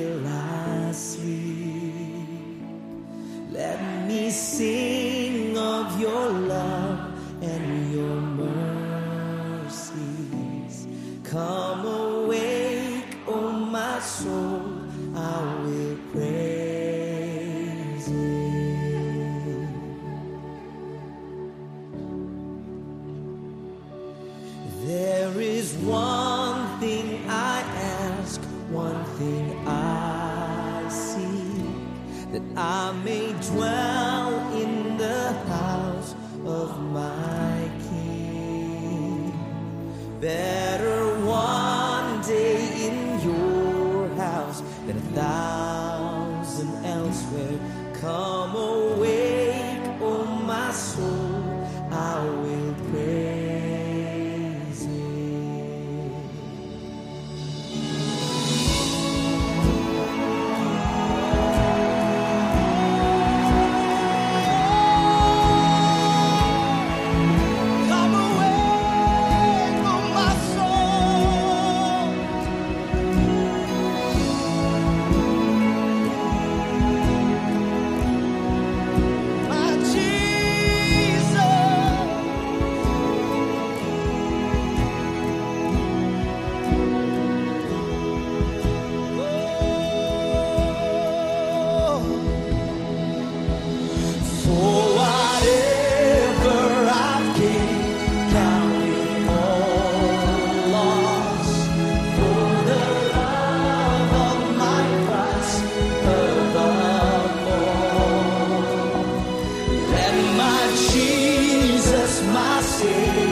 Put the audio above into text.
till I sleep. Let me sing of your love and your mercies. Come awake, O oh my soul. Thousand see.